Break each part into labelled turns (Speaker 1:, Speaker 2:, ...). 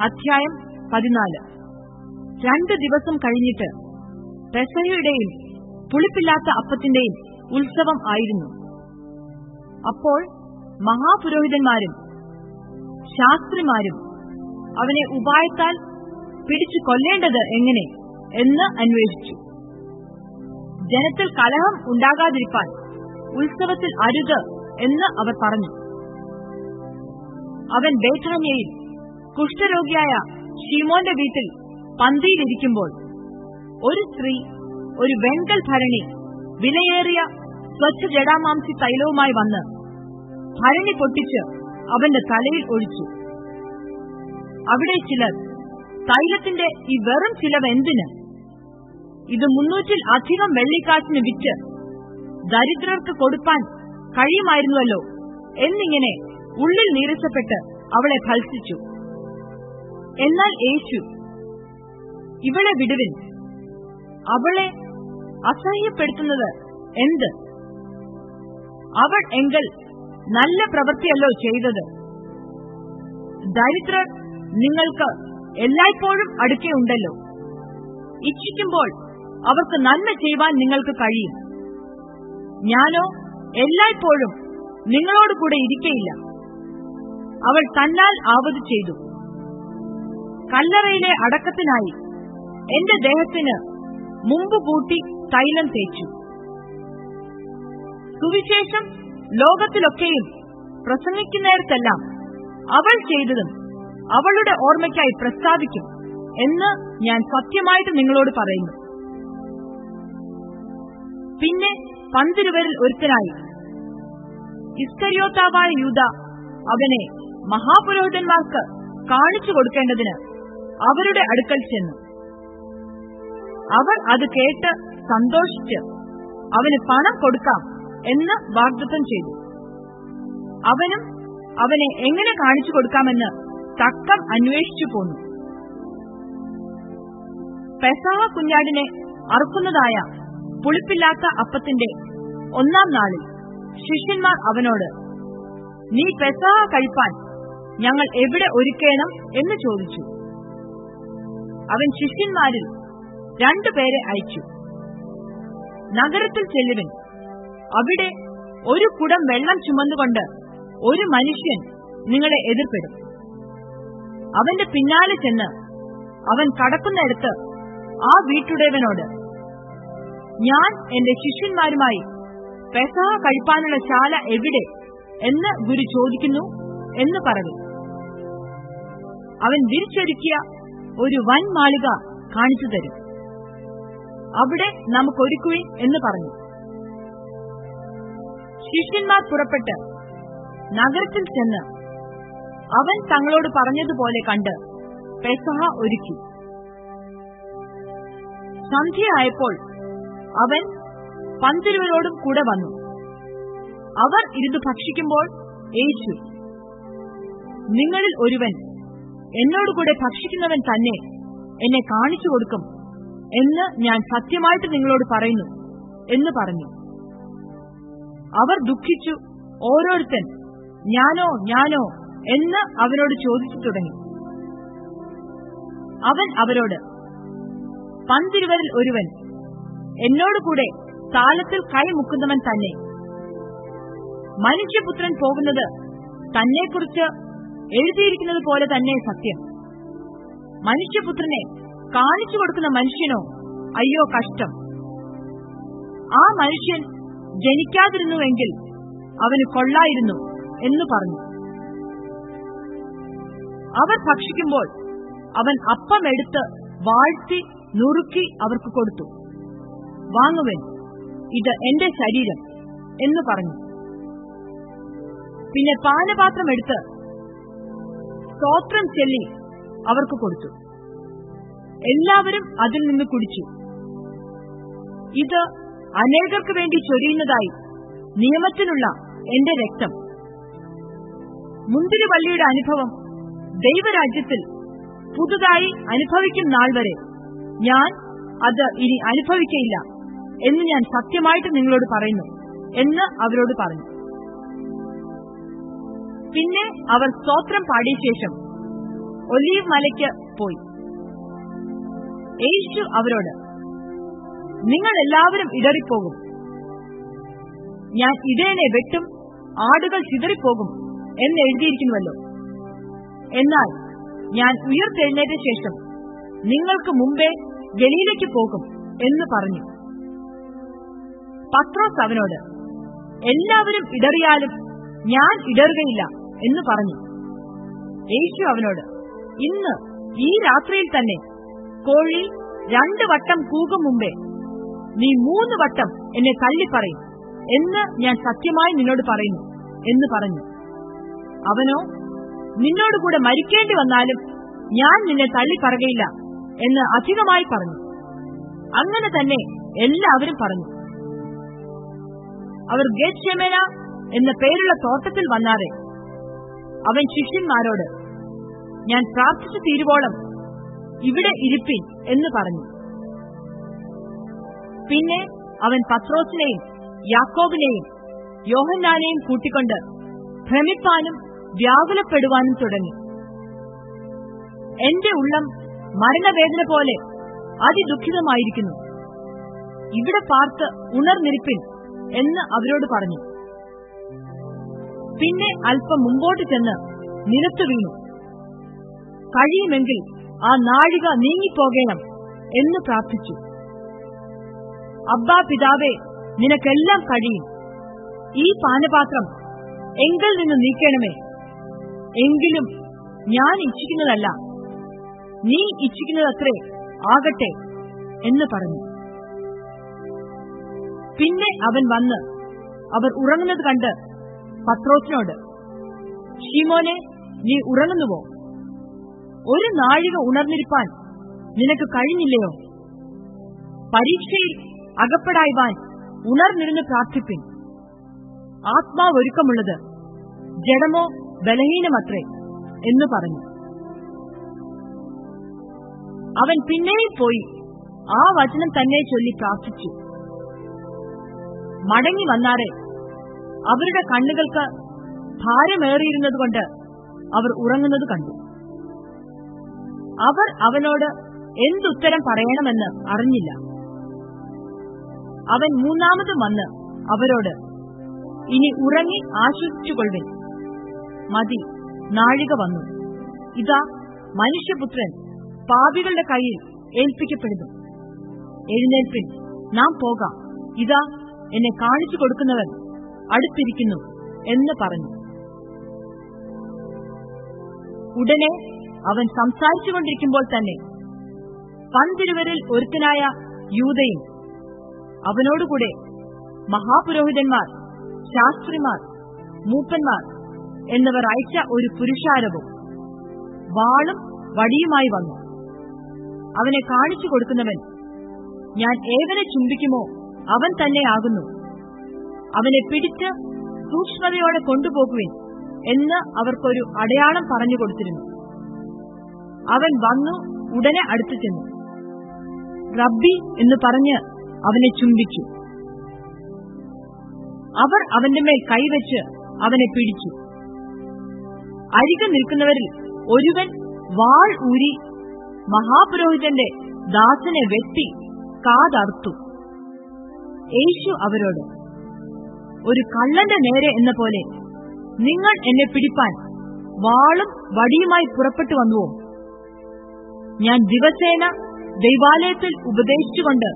Speaker 1: അധ്യായം പതിനാല്. രണ്ട് ദിവസം കഴിഞ്ഞിട്ട് പെസഹയുടെയും പുളിപ്പില്ലാത്ത അപ്പത്തിന്റെയും ഉത്സവം ആയിരുന്നു. അപ്പോൾ മഹാപുരോഹിതന്മാരും ശാസ്ത്രിമാരും അവനെ ഉപായത്താൽ പിടിച്ചു കൊല്ലേണ്ടത് എങ്ങനെ എന്ന് അന്വേഷിച്ചു. ജനത്തിൽ കലഹം ഉണ്ടാകാതിരിക്കാൻ ഉത്സവത്തിൽ അരുത് എന്ന് അവർ പറഞ്ഞു. അവൻ ബേഥാന്യയിൽ കുഷ്ഠരോഗിയായ ഷീമോന്റെ വീട്ടിൽ പന്തിയിലിരിക്കുമ്പോൾ ഒരു സ്ത്രീ ഒരു വെങ്കൽ ഭരണി വിലയേറിയ സ്വച്ഛ ജടാമാംസി തൈലവുമായി വന്ന് ഭരണി പൊട്ടിച്ച് അവന്റെ തലയിൽ ഒഴിച്ചു. അവിടെ ചിലർ തൈലത്തിന്റെ ഈ വെറും ചിലവ് എന്തിന്? ഇത് മുന്നൂറ്റിൽ അധികം വെള്ളിക്കാശിന് വിറ്റ് ദരിദ്രർക്ക് കൊടുക്കാൻ കഴിയുമായിരുന്നുവല്ലോ എന്നിങ്ങനെ ഉള്ളിൽ നീരസപ്പെട്ട് അവളെ ഭത്സിച്ചു. എന്നാൽ യേശു ഇവളെ വിടുവിൻ. അവളെ അസഹ്യപ്പെടുത്തുന്നത് എന്ത്? അവൾ എങ്കിൽ നല്ല പ്രവൃത്തിയല്ലോ ചെയ്തത്. ദരിദ്രർ നിങ്ങൾക്ക് എല്ലായ്പ്പോഴും അടുക്കെയുണ്ടല്ലോ ഇച്ഛിക്കുമ്പോൾ അവർക്ക് നന്മ ചെയ്യുവാൻ നിങ്ങൾക്ക് കഴിയും. ഞാനോ എല്ലായ്പ്പോഴും നിങ്ങളോട് കൂടെ ഇരിക്കയില്ല. അവൾ തന്നാൽ ആവത് ചെയ്തു. കല്ലറയിലെ അടക്കത്തിനായി എന്റെ ദേഹത്തിന് മുമ്പ് കൂട്ടി തൈലം തേച്ചു. സുവിശേഷം ലോകത്തിലൊക്കെയും പ്രസംഗിക്കുന്നിടത്തെല്ലാം അവൾ ചെയ്തതും അവളുടെ ഓർമ്മയ്ക്കായി പ്രസ്താവിക്കും എന്ന് ഞാൻ സത്യമായിട്ട് നിങ്ങളോട് പറയുന്നു. പിന്നെ പന്തിരുവരിൽ ഒരുത്തനായി ഇസ്കരിയോത്താവായ യൂത അവനെ മഹാപുരോഹിതന്മാർക്ക് കാണിച്ചു കൊടുക്കേണ്ടതിന് അവരുടെ അടുക്കൽ ചെന്നു. അവർ അത് കേട്ട് സന്തോഷിച്ച് അവന് പണം കൊടുക്കാം എന്ന് വാഗ്ദത്തം ചെയ്തു. അവനും അവനെ എങ്ങനെ കാണിച്ചു കൊടുക്കാമെന്ന് തക്കം അന്വേഷിച്ചു പോന്നു. പെസാവ കുഞ്ഞാടിനെ അറുക്കുന്നതായ പുളിപ്പില്ലാത്ത അപ്പത്തിന്റെ ഒന്നാം നാളിൽ ശിഷ്യന്മാർ അവനോട് നീ പെസാവ കഴിപ്പാൻ ഞങ്ങൾ എവിടെ ഒരുക്കേണം? എന്ന് ചോദിച്ചു. അവൻ ശിഷ്യന്മാരിൽ രണ്ടുപേരെ അയച്ചു. നഗരത്തിൽ ചെല്ലുവൻ. അവിടെ ഒരു കുടം വെള്ളം ചുമന്നുകൊണ്ട് ഒരു മനുഷ്യൻ നിങ്ങളെ എതിർപ്പെടും. അവന്റെ പിന്നാലെ ചെന്ന് അവൻ കടക്കുന്നിടത്ത് ആ വീട്ടുടേവനോട് ഞാൻ എന്റെ ശിഷ്യന്മാരുമായി പെസഹ കഴിപ്പാനുള്ള ശാല എവിടെ എന്ന് ഗുരു ചോദിക്കുന്നു എന്ന് പറഞ്ഞു അവൻ വിരിച്ചൊരുക്കിയ ഒരു വൻ മാളിക കാണിച്ചു തരും. അവിടെ നമുക്കൊരുക്കുവിൻ എന്ന് പറഞ്ഞു. ശിഷ്യന്മാർ പുറപ്പെട്ട് നഗരത്തിൽ ചെന്ന് അവൻ തങ്ങളോട് പറഞ്ഞതുപോലെ കണ്ട് പെസഹ ഒരുക്കി. സന്ധ്യയായപ്പോൾ അവൻ പന്തിരുവരോടും കൂടെ വന്നു. അവർ ഇരുന്ന് ഭക്ഷിക്കുമ്പോൾ യേശു നിങ്ങളിൽ ഒരുവൻ എന്നോടുകൂടെ ഭക്ഷിക്കുന്നവൻ തന്നെ എന്നെ കാണിച്ചു കൊടുക്കും എന്ന് ഞാൻ സത്യമായിട്ട് നിങ്ങളോട് പറയുന്നു എന്ന് പറഞ്ഞു. അവർ ദുഃഖിച്ചു ഓരോരുത്തൻ ഞാനോ ഞാനോ? എന്ന് അവനോട് ചോദിച്ചു തുടങ്ങി. അവൻ അവരോട് പന്തിരുവരിൽ ഒരുവൻ എന്നോടുകൂടെ താലത്തിൽ കൈമുക്കുന്നവൻ തന്നെ. മനുഷ്യപുത്രൻ പോകുന്നത് തന്നെക്കുറിച്ച് എഴുതിയിരിക്കുന്നത് പോലെ തന്നെ സത്യം. മനുഷ്യപുത്രനെ കാണിച്ചു കൊടുക്കുന്ന മനുഷ്യനോ? അയ്യോ കഷ്ടം. ആ മനുഷ്യൻ ജനിക്കാതിരുന്നുവെങ്കിൽ അവന് കൊള്ളായിരുന്നു എന്ന് പറഞ്ഞു. അവർ ഭക്ഷിക്കുമ്പോൾ അവൻ അപ്പം എടുത്ത് വാഴ്ത്തി നുറുക്കി അവർക്ക് കൊടുത്തു. വാങ്ങുവൻ ഇത് എന്റെ ശരീരം എന്ന് പറഞ്ഞു. പിന്നെ പാനപാത്രം എടുത്ത് സ്തോത്രം ചെല്ലി അവർക്ക് കൊടുത്തു. എല്ലാവരും അതിൽ നിന്ന് കുടിച്ചു. ഇത് അനേകർക്ക് വേണ്ടി ചൊരിയുന്നതായി നിയമത്തിനുള്ള എന്റെ രക്തം. മുന്തിരിവള്ളിയുടെ അനുഭവം ദൈവരാജ്യത്തിൽ പുതുതായി അനുഭവിക്കും നാൾ വരെ ഞാൻ അത് ഇനി അനുഭവിക്കയില്ല എന്ന് ഞാൻ സത്യമായിട്ട് നിങ്ങളോട് പറയുന്നു എന്ന് അവരോട് പറഞ്ഞു. പിന്നെ അവർ സ്തോത്രം പാടിയ ശേഷം ഒലീവ് മലയ്ക്ക് പോയി. യേശു അവരോട് നിങ്ങൾ എല്ലാവരും ഇടറിപ്പോകും. ഞാൻ ഇടേനെ വെട്ടും ആടുകൾ ചിതറിപ്പോകും എന്ന് എഴുതിയിരിക്കുന്നുവല്ലോ. എന്നാൽ ഞാൻ ഉയർത്തെഴുന്നേറ്റ ശേഷം നിങ്ങൾക്ക് മുമ്പേ ഗലീലയ്ക്ക് പോകും എന്ന് പറഞ്ഞു. പത്രോസ് അവനോട് എല്ലാവരും ഇടറിയാലും ഞാൻ ഇടറുകയില്ല. എന്ന് പറഞ്ഞു. യേശു അവനോട് ഇന്ന് ഈ രാത്രിയിൽ തന്നെ കോഴി രണ്ട് വട്ടം കൂകും മുമ്പേ നീ മൂന്ന് വട്ടം എന്നെ തള്ളിപ്പറയും എന്ന് ഞാൻ സത്യമായി നിന്നോട് പറയുന്നു എന്ന് പറഞ്ഞു. അവനോ നിന്നോടുകൂടെ മരിക്കേണ്ടി വന്നാലും ഞാൻ നിന്നെ തള്ളിപ്പറകയില്ല എന്ന് അധികമായി പറഞ്ഞു. അങ്ങനെ തന്നെ എല്ലാവരും പറഞ്ഞു. അവർ ഗേറ്റ് എന്ന പേരുള്ള തോട്ടത്തിൽ വന്നാറെ അവൻ ശിഷ്യന്മാരോട് ഞാൻ പ്രാർത്ഥിച്ചു തീരുവോളം ഇവിടെ ഇരിപ്പിൻ എന്ന് പറഞ്ഞു. പിന്നെ അവൻ പത്രോസിനെയും യാക്കോബിനെയും യോഹന്നാനെയും കൂട്ടിക്കൊണ്ട് ഭ്രമിപ്പാനും വ്യാകുലപ്പെടുവാനും തുടങ്ങി. എന്റെ ഉള്ളം മരണവേദന പോലെ അതിദുഃഖിതമായിരിക്കുന്നു. ഇവിടെ പാർത്ത് ഉണർന്നിരിപ്പിൻ എന്ന് അവരോട് പറഞ്ഞു. പിന്നെ അല്പം മുമ്പോട്ട് ചെന്ന് നിലത്തു വീണു. കഴിയുമെങ്കിൽ ആ നാഴിക നീങ്ങിപ്പോകണം എന്ന് പ്രാർത്ഥിച്ചു. അബ്ബാ പിതാവേ നിനക്കെല്ലാം കഴിയും. ഈ പാനപാത്രം എങ്കിൽ നിന്ന് നീക്കണമേ. എങ്കിലും ഞാൻ ഇച്ഛിക്കുന്നതല്ല. നീ ഇച്ഛിക്കുന്നതത്രേ ആകട്ടെ എന്ന് പറഞ്ഞു. പിന്നെ അവൻ വന്ന് അവർ ഉറങ്ങുന്നത് കണ്ട് പത്രോസിനോട് ഷീമോനെ നീ ഉറങ്ങുന്നുവോ? ഒരു നാഴിക ഉണർന്നിരിപ്പാൻ നിനക്ക് കഴിഞ്ഞില്ലയോ? പരീക്ഷയിൽ അകപ്പെടായ്വാൻ ഉണർന്നിരുന്ന് പ്രാർത്ഥിപ്പിൻ. ആത്മാവ് ഒരുക്കമുള്ളത് ജഡമോ ബലഹീനമത്രേ എന്ന് പറഞ്ഞു. അവൻ പിന്നെയും പോയി ആ വചനം തന്നെ ചൊല്ലി പ്രാർത്ഥിച്ചു. മടങ്ങി വന്നാറെ അവരുടെ കണ്ണുകൾക്ക് ഭാരമേറിയിരുന്നതുകൊണ്ട് അവർ ഉറങ്ങുന്നത് കണ്ടു. അവർ അവനോട് എന്തുത്തരം പറയണമെന്ന് അറിഞ്ഞില്ല. അവൻ മൂന്നാമതും വന്ന് അവരോട് ഇനി ഉറങ്ങി ആശ്വസിച്ചുകൊള്ളുവിൻ മതി നാഴിക വന്നു. ഇതാ മനുഷ്യപുത്രൻ പാപികളുടെ കയ്യിൽ ഏൽപ്പിക്കപ്പെടുന്നു. എഴുന്നേൽപ്പിൻ നാം പോകാം. ഇതാ എന്നെ കാണിച്ചു കൊടുക്കുന്നവൻ അടുത്തിരിക്കുന്നു എന്ന് പറഞ്ഞു. ഉടനെ അവൻ സംസാരിച്ചുകൊണ്ടിരിക്കുമ്പോൾ തന്നെ പന്തിരുവരിൽ ഒരുത്തനായ യൂതയും അവനോടുകൂടെ മഹാപുരോഹിതന്മാർ ശാസ്ത്രിമാർ മൂപ്പന്മാർ എന്നിവർ അയച്ച ഒരു പുരുഷാരവും വാളും വടിയുമായി വന്നു. അവനെ കാണിച്ചു കൊടുക്കുന്നവൻ ഞാൻ ഏവനെ ചുംബിക്കുമോ? അവൻ തന്നെയാകുന്നു അവനെ പിടിച്ച് സൂക്ഷ്മതയോടെ കൊണ്ടുപോകുവിൻ എന്ന് അവർക്കൊരു അടയാളം പറഞ്ഞു കൊടുത്തിരുന്നു. അവൻ വന്നു ഉടനെ അടുത്തു ചെന്നു. റബ്ബി എന്ന് പറഞ്ഞ് അവനെ ചുംബിച്ചു. അവർ അവന്റെ മേൽ കൈവച്ച് അവനെ പിടിച്ചു. അരികെ നിൽക്കുന്നവരിൽ ഒരുവൻ വാൾ ഊരി മഹാപുരോഹിതന്റെ ദാസനെ വെട്ടി കാതർത്തു യേശു അവരോട് ഒരു കള്ളന്റെ നേരെ എന്ന പോലെ. നിങ്ങൾ എന്നെ പിടിപ്പാൻ വാളും വടിയുമായി പുറപ്പെട്ടു വന്നുവോ? ഞാൻ ദിവസേന ദൈവാലയത്തിൽ ഉപദേശിച്ചുകൊണ്ട്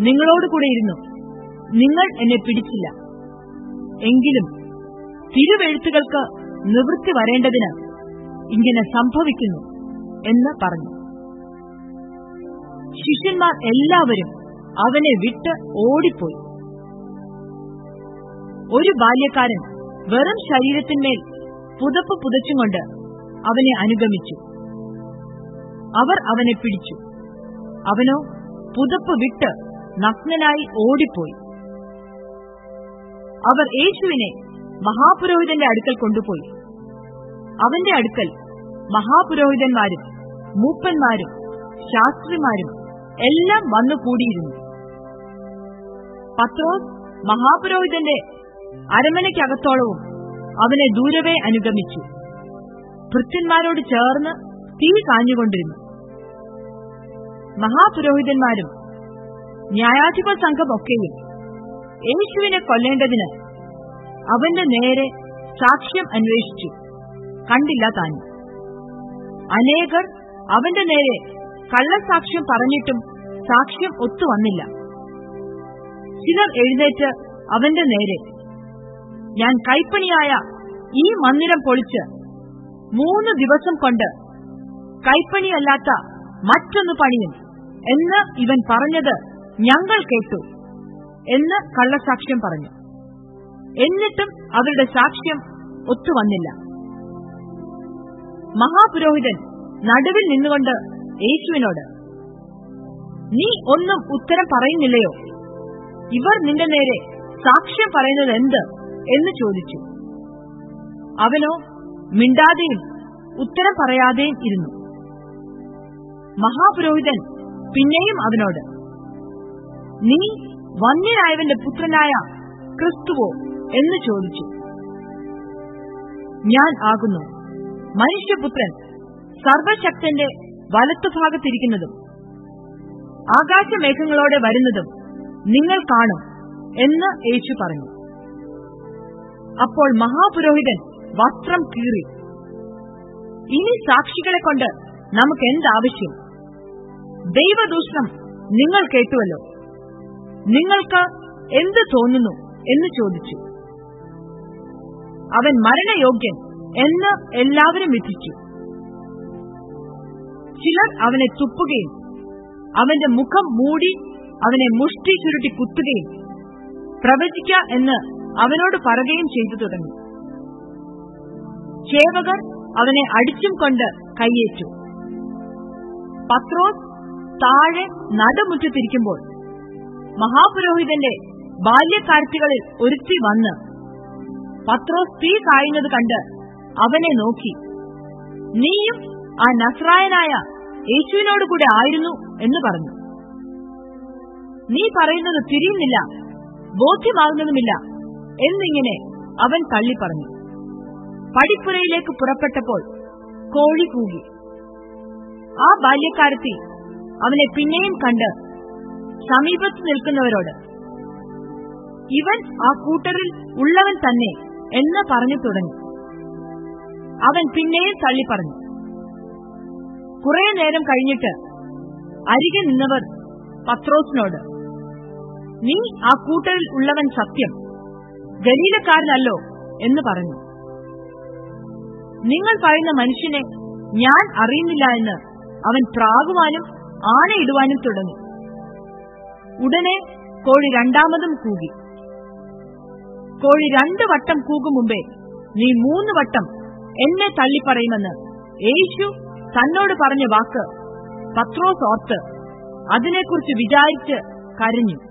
Speaker 1: നിങ്ങളോടുകൂടെ ഇരുന്നു. നിങ്ങൾ എന്നെ പിടിച്ചില്ല. എങ്കിലും തിരുവെഴുത്തുകൾക്ക് നിവൃത്തി വരേണ്ടതിന് ഇങ്ങനെ സംഭവിക്കുന്നു എന്ന് പറഞ്ഞു. ശിഷ്യന്മാർ എല്ലാവരും അവനെ വിട്ട് ഓടിപ്പോയി. ഒരു ബാല്യക്കാരൻ വെറും ശരീരത്തിന്മേൽ പുതപ്പ് പുതച്ചുകൊണ്ട് അവനെ അനുഗമിച്ചു. അവർ അവനെ പിടിച്ചു. അവനോ പുതപ്പ് വിട്ട് നഗ്നനായി ഓടിപ്പോയി. അവർ യേശുവിനെ മഹാപുരോഹിതന്റെ അടുക്കൽ കൊണ്ടുപോയി. അവന്റെ അടുക്കൽ മഹാപുരോഹിതന്മാരും മൂപ്പന്മാരും ശാസ്ത്രിമാരും എല്ലാം വന്നുകൂടിയിരുന്നു. പത്രോസ് മഹാപുരോഹിതന്റെ അരമനയ്ക്കകത്തോളവും അവനെ ദൂരവേ അനുഗമിച്ചു. ഭൃത്യന്മാരോട് ചേർന്ന് തീ കാഞ്ഞുകൊണ്ടിരുന്നു. മഹാപുരോഹിതന്മാരും ന്യായാധിപ സംഘമൊക്കെയും യേശുവിനെ കൊല്ലേണ്ടതിന് അവന്റെ നേരെ സാക്ഷ്യം അന്വേഷിച്ചു. കണ്ടില്ല താനും അനേകർ അവന്റെ നേരെ കള്ളസാക്ഷ്യം പറഞ്ഞിട്ടും സാക്ഷ്യം ഒത്തുവന്നില്ല ചിലർ എഴുന്നേറ്റ് അവന്റെ നേരെ ഞാൻ കൈപ്പണിയായ ഈ മന്ദിരം പൊളിച്ച് മൂന്ന് ദിവസം കൊണ്ട് കൈപ്പണിയല്ലാത്ത മറ്റൊന്ന് പണിയും എന്ന് ഇവൻ പറഞ്ഞത് ഞങ്ങൾ കേട്ടു എന്ന് കള്ളസാക്ഷ്യം പറഞ്ഞു. എന്നിട്ടും അവരുടെ സാക്ഷ്യം ഒത്തുവന്നില്ല. മഹാപുരോഹിതൻ നടുവിൽ നിന്നുകൊണ്ട് യേശുവിനോട് നീ ഒന്നും ഉത്തരം പറയുന്നില്ലയോ? ഇവർ നിന്റെ നേരെ സാക്ഷ്യം പറയുന്നത് എന്ത് എന്ന് ചോദിച്ചു. അവനോ മിണ്ടാതെയും ഉത്തരം പറയാതെയും ഇരുന്നു. മഹാപുരോഹിതൻ പിന്നെയും അവനോട് നീ വന്യനായവന്റെ പുത്രനായ ക്രിസ്തുവോ? എന്ന് ചോദിച്ചു. ഞാൻ ആകുന്നു. മനുഷ്യപുത്രൻ സർവശക്തന്റെ വലത്തുഭാഗത്തിരിക്കുന്നതും ആകാശമേഘങ്ങളോടെ വരുന്നതും നിങ്ങൾ കാണും എന്ന് യേശു പറഞ്ഞു. അപ്പോൾ മഹാപുരോഹിതൻ വസ്ത്രം കീറി. ഇനി സാക്ഷികളെ കൊണ്ട് നമുക്ക് എന്താവശ്യം ദൈവദൂഷണം നിങ്ങൾ കേട്ടുവല്ലോ. നിങ്ങൾക്ക് എന്ത് തോന്നുന്നു എന്ന് ചോദിച്ചു. അവൻ മരണയോഗ്യൻ എന്ന് എല്ലാവരും വിധിച്ചു. ചിലർ അവനെ തുപ്പുകയും അവന്റെ മുഖം മൂടി അവനെ മുഷ്ടി ചുരുട്ടി കുത്തുകയും പ്രവചിക്ക എന്ന് അവനോട് പറയുകയും ചെയ്തു തുടങ്ങി. ചേവകർ അവനെ അടിച്ചും കൊണ്ട് കൈയേറ്റു പത്രോസ് താഴെ നടുമുറ്റത്തിരിക്കുമ്പോൾ മഹാപുരോഹിതന്റെ ബാല്യക്കാരത്തികളിൽ ഒരുത്തി വന്ന് പത്രോസ് തീ കായുന്നത് കണ്ട് അവനെ നോക്കി. നീയും ആ നസ്രായനായ യേശുവിനോട് കൂടെ ആയിരുന്നു എന്ന് പറഞ്ഞു. നീ പറയുന്നത് തിരിയുന്നില്ല ബോധ്യമാകുന്നതുമില്ല. എന്നിങ്ങനെ അവൻ തള്ളിപ്പറഞ്ഞു പടിപ്പുരയിലേക്ക് പുറപ്പെട്ടപ്പോൾ കോഴി കൂകി. ആ ബാല്യക്കാരത്തി അവനെ പിന്നെയും കണ്ട് സമീപത്ത് നിൽക്കുന്നവരോട് ഇവൻ ആ കൂട്ടറിൽ ഉള്ളവൻ തന്നെ എന്ന് പറഞ്ഞു തുടങ്ങി. അവൻ പിന്നെയും തള്ളി പറഞ്ഞു. കുറെ നേരം കഴിഞ്ഞിട്ട് അരികെ നിന്നവർ പത്രോസിനോട് നീ ആ കൂട്ടരിൽ ഉള്ളവൻ സത്യം. ഗലീലക്കാരനല്ലോ എന്ന് പറഞ്ഞു. നിങ്ങൾ പറയുന്ന മനുഷ്യനെ ഞാൻ അറിയുന്നില്ല എന്ന് അവൻ പ്രാകുവാനും ആണയിടുവാനും തുടങ്ങി. ഉടനെ കോഴി രണ്ടാമതും കൂകി. കോഴി രണ്ട് വട്ടം കൂകും മുമ്പേ നീ മൂന്ന് വട്ടം എന്നെ തള്ളിപ്പറയുമെന്ന് യേശു തന്നോട് പറഞ്ഞ വാക്ക് പത്രോസ് ഓർത്ത് അതിനെക്കുറിച്ച് വിചാരിച്ച് കരഞ്ഞു.